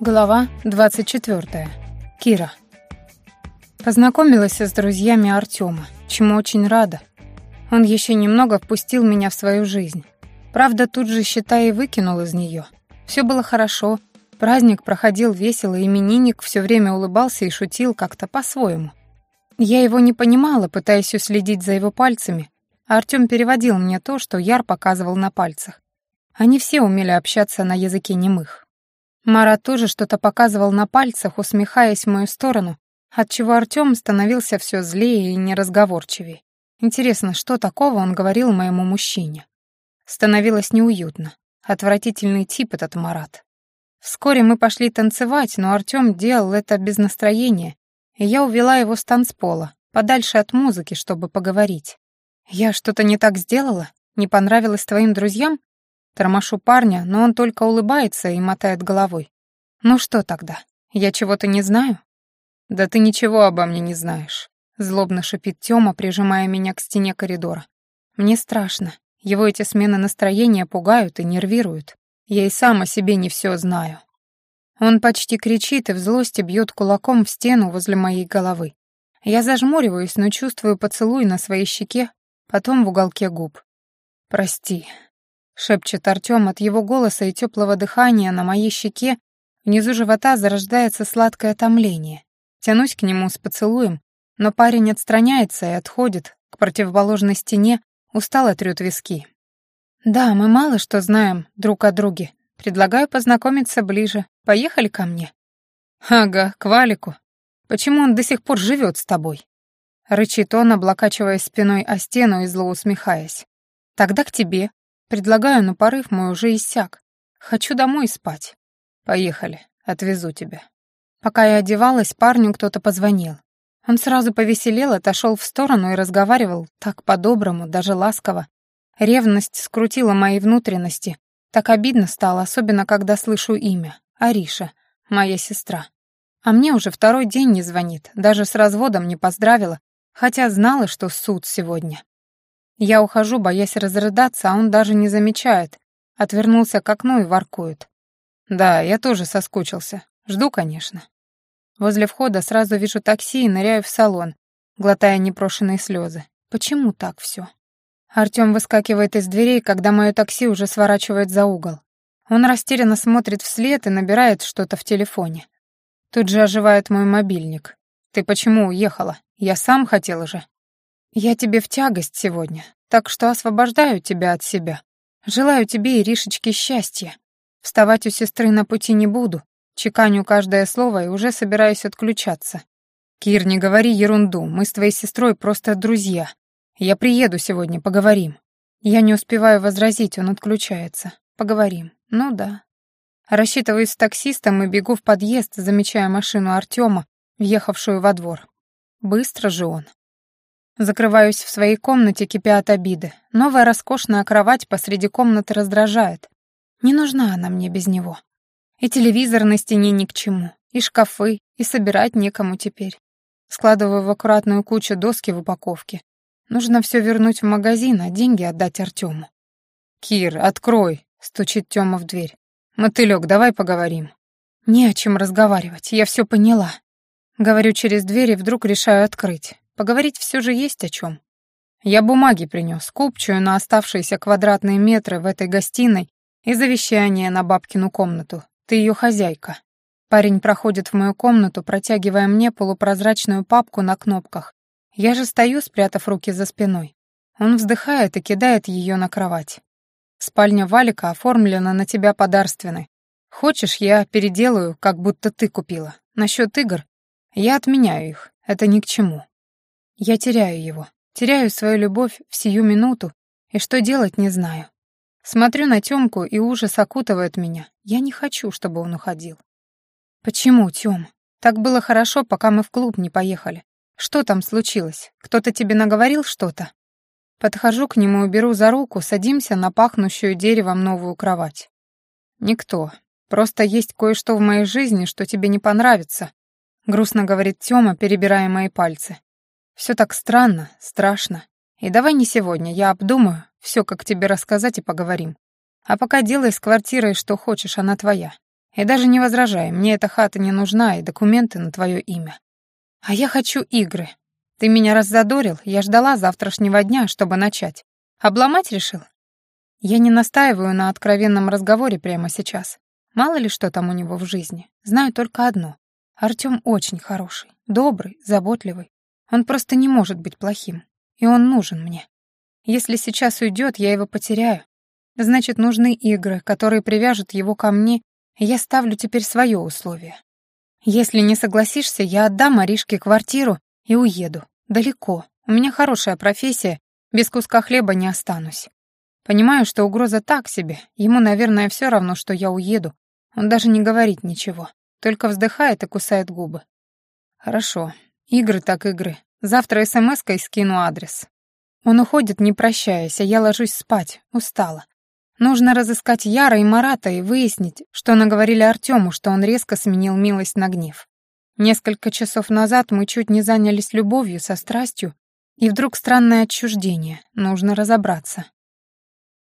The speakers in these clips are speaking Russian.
Глава 24. Кира. Познакомилась с друзьями Артема, чему очень рада. Он еще немного впустил меня в свою жизнь. Правда, тут же, считай, и выкинул из нее. Все было хорошо, праздник проходил весело, именинник все время улыбался и шутил как-то по-своему. Я его не понимала, пытаясь уследить за его пальцами, а Артем переводил мне то, что Яр показывал на пальцах. Они все умели общаться на языке немых. Марат тоже что-то показывал на пальцах, усмехаясь в мою сторону, отчего Артём становился все злее и неразговорчивее. Интересно, что такого он говорил моему мужчине? Становилось неуютно. Отвратительный тип этот Марат. Вскоре мы пошли танцевать, но Артём делал это без настроения, и я увела его с танцпола, подальше от музыки, чтобы поговорить. «Я что-то не так сделала? Не понравилось твоим друзьям?» Тормошу парня, но он только улыбается и мотает головой. «Ну что тогда? Я чего-то не знаю?» «Да ты ничего обо мне не знаешь», — злобно шипит Тёма, прижимая меня к стене коридора. «Мне страшно. Его эти смены настроения пугают и нервируют. Я и сам о себе не все знаю». Он почти кричит и в злости бьет кулаком в стену возле моей головы. Я зажмуриваюсь, но чувствую поцелуй на своей щеке, потом в уголке губ. «Прости», шепчет Артём от его голоса и теплого дыхания на моей щеке, внизу живота зарождается сладкое томление. Тянусь к нему с поцелуем, но парень отстраняется и отходит к противоположной стене, устало трёт виски. «Да, мы мало что знаем друг о друге. Предлагаю познакомиться ближе. Поехали ко мне». «Ага, к Валику. Почему он до сих пор живет с тобой?» Рычит он, облокачиваясь спиной о стену и зло усмехаясь. «Тогда к тебе. Предлагаю, но порыв мой уже иссяк. Хочу домой спать. Поехали, отвезу тебя. Пока я одевалась, парню кто-то позвонил. Он сразу повеселел, отошел в сторону и разговаривал так по-доброму, даже ласково. Ревность скрутила мои внутренности. Так обидно стало, особенно когда слышу имя. Ариша, моя сестра. А мне уже второй день не звонит, даже с разводом не поздравила, хотя знала, что суд сегодня. Я ухожу, боясь разрыдаться, а он даже не замечает. Отвернулся к окну и воркует. Да, я тоже соскучился. Жду, конечно. Возле входа сразу вижу такси и ныряю в салон, глотая непрошенные слезы. Почему так все? Артём выскакивает из дверей, когда мое такси уже сворачивает за угол. Он растерянно смотрит вслед и набирает что-то в телефоне. Тут же оживает мой мобильник. «Ты почему уехала? Я сам хотел же». Я тебе в тягость сегодня, так что освобождаю тебя от себя. Желаю тебе, Иришечке, счастья. Вставать у сестры на пути не буду, чеканю каждое слово и уже собираюсь отключаться. Кир, не говори ерунду, мы с твоей сестрой просто друзья. Я приеду сегодня, поговорим. Я не успеваю возразить, он отключается. Поговорим. Ну да. Рассчитываюсь с таксистом и бегу в подъезд, замечая машину Артема, въехавшую во двор. Быстро же он. Закрываюсь в своей комнате, кипя от обиды. Новая роскошная кровать посреди комнаты раздражает. Не нужна она мне без него. И телевизор на стене ни к чему, и шкафы, и собирать некому теперь. Складываю в аккуратную кучу доски в упаковке. Нужно все вернуть в магазин, а деньги отдать Артему. «Кир, открой!» — стучит Тёма в дверь. «Мотылёк, давай поговорим». «Не о чем разговаривать, я все поняла». Говорю через дверь и вдруг решаю открыть. Поговорить все же есть о чем. Я бумаги принес, купчую на оставшиеся квадратные метры в этой гостиной и завещание на бабкину комнату. Ты ее хозяйка. Парень проходит в мою комнату, протягивая мне полупрозрачную папку на кнопках. Я же стою, спрятав руки за спиной. Он вздыхает и кидает ее на кровать. Спальня Валика оформлена на тебя подарственной. Хочешь, я переделаю, как будто ты купила. Насчет игр, я отменяю их, это ни к чему. Я теряю его, теряю свою любовь в сию минуту, и что делать не знаю. Смотрю на Тёмку, и ужас окутывает меня. Я не хочу, чтобы он уходил. Почему, Тём? Так было хорошо, пока мы в клуб не поехали. Что там случилось? Кто-то тебе наговорил что-то? Подхожу к нему и беру за руку, садимся на пахнущую деревом новую кровать. Никто. Просто есть кое-что в моей жизни, что тебе не понравится, грустно говорит Тёма, перебирая мои пальцы. Все так странно, страшно. И давай не сегодня, я обдумаю, все как тебе рассказать и поговорим. А пока делай с квартирой что хочешь, она твоя. И даже не возражай, мне эта хата не нужна и документы на твое имя. А я хочу игры. Ты меня раззадорил, я ждала завтрашнего дня, чтобы начать. Обломать решил? Я не настаиваю на откровенном разговоре прямо сейчас. Мало ли что там у него в жизни. Знаю только одно. Артём очень хороший, добрый, заботливый. Он просто не может быть плохим. И он нужен мне. Если сейчас уйдет, я его потеряю. Значит, нужны игры, которые привяжут его ко мне, и я ставлю теперь свое условие. Если не согласишься, я отдам Маришке квартиру и уеду. Далеко. У меня хорошая профессия, без куска хлеба не останусь. Понимаю, что угроза так себе. Ему, наверное, все равно, что я уеду. Он даже не говорит ничего. Только вздыхает и кусает губы. Хорошо. Игры так игры. Завтра смс-кой скину адрес. Он уходит, не прощаясь, а я ложусь спать. Устала. Нужно разыскать Яра и Марата и выяснить, что наговорили Артему, что он резко сменил милость на гнев. Несколько часов назад мы чуть не занялись любовью со страстью, и вдруг странное отчуждение. Нужно разобраться.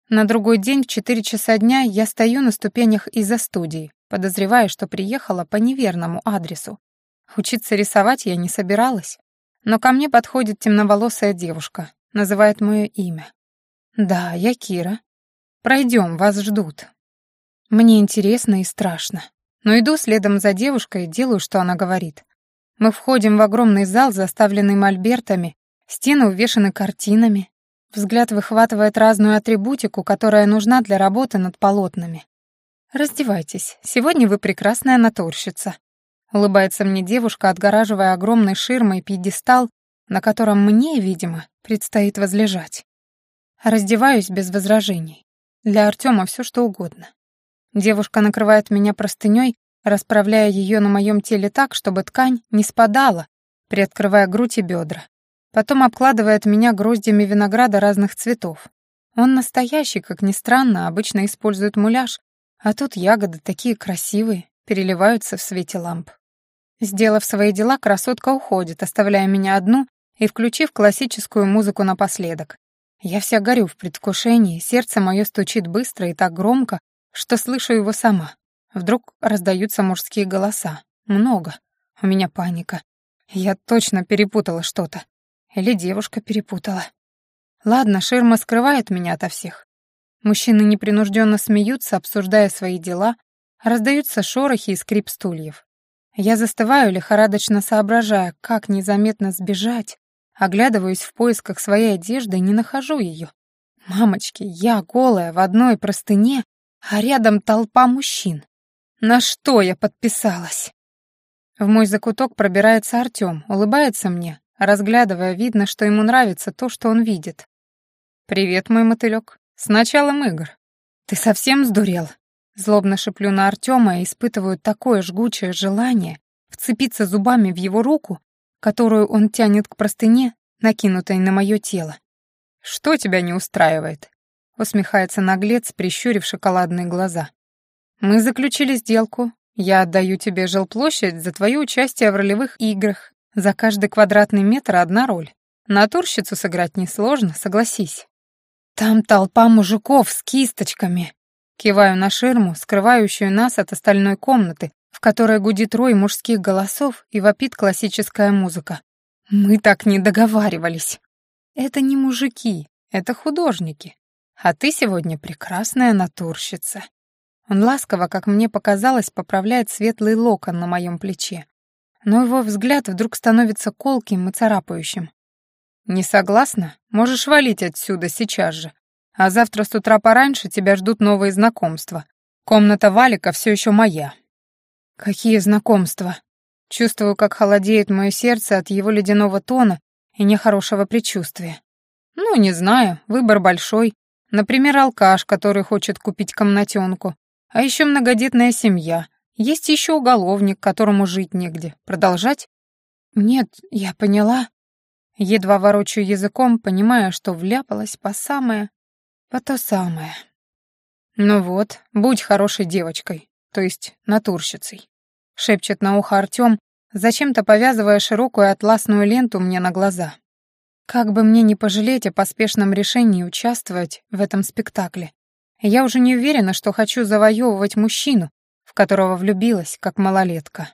На другой день в четыре часа дня я стою на ступенях из-за студии, подозревая, что приехала по неверному адресу. Учиться рисовать я не собиралась, но ко мне подходит темноволосая девушка, называет мое имя. «Да, я Кира. Пройдем, вас ждут». Мне интересно и страшно, но иду следом за девушкой и делаю, что она говорит. Мы входим в огромный зал, заставленный мольбертами, стены увешаны картинами, Взгляд выхватывает разную атрибутику, которая нужна для работы над полотнами. «Раздевайтесь, сегодня вы прекрасная натурщица», — улыбается мне девушка, отгораживая огромной ширмой пьедестал, на котором мне, видимо, предстоит возлежать. Раздеваюсь без возражений. Для Артема все что угодно. Девушка накрывает меня простыней, расправляя ее на моем теле так, чтобы ткань не спадала, приоткрывая грудь и бедра. Потом обкладывает меня гроздями винограда разных цветов. Он настоящий, как ни странно, обычно использует муляж, а тут ягоды такие красивые, переливаются в свете ламп. Сделав свои дела, красотка уходит, оставляя меня одну и включив классическую музыку напоследок. Я вся горю в предвкушении, сердце мое стучит быстро и так громко, что слышу его сама. Вдруг раздаются мужские голоса. Много. У меня паника. Я точно перепутала что-то. Или девушка перепутала. Ладно, ширма скрывает меня ото всех. Мужчины непринужденно смеются, обсуждая свои дела, раздаются шорохи и скрип стульев. Я застываю, лихорадочно соображая, как незаметно сбежать, оглядываюсь в поисках своей одежды и не нахожу ее. Мамочки, я голая в одной простыне, а рядом толпа мужчин. На что я подписалась? В мой закуток пробирается Артём, улыбается мне, Разглядывая, видно, что ему нравится то, что он видит. «Привет, мой мотылёк. С началом игр. Ты совсем сдурел?» Злобно шеплю на Артема и испытываю такое жгучее желание вцепиться зубами в его руку, которую он тянет к простыне, накинутой на мое тело. «Что тебя не устраивает?» — усмехается наглец, прищурив шоколадные глаза. «Мы заключили сделку. Я отдаю тебе жилплощадь за твое участие в ролевых играх за каждый квадратный метр одна роль. Натурщицу сыграть несложно, согласись. Там толпа мужиков с кисточками. Киваю на ширму, скрывающую нас от остальной комнаты, в которой гудит рой мужских голосов и вопит классическая музыка. Мы так не договаривались. Это не мужики, это художники. А ты сегодня прекрасная натурщица. Он ласково, как мне показалось, поправляет светлый локон на моем плече но его взгляд вдруг становится колким и царапающим. «Не согласна? Можешь валить отсюда сейчас же. А завтра с утра пораньше тебя ждут новые знакомства. Комната Валика все еще моя». «Какие знакомства?» Чувствую, как холодеет мое сердце от его ледяного тона и нехорошего предчувствия. «Ну, не знаю, выбор большой. Например, алкаш, который хочет купить комнатенку. А еще многодетная семья, есть еще уголовник, которому жить негде. Продолжать? Нет, я поняла. Едва ворочаю языком, понимая, что вляпалась по самое, по то самое. Ну вот, будь хорошей девочкой, то есть натурщицей. Шепчет на ухо Артем, зачем-то повязывая широкую атласную ленту мне на глаза. Как бы мне не пожалеть о поспешном решении участвовать в этом спектакле. Я уже не уверена, что хочу завоевывать мужчину, в которого влюбилась, как малолетка.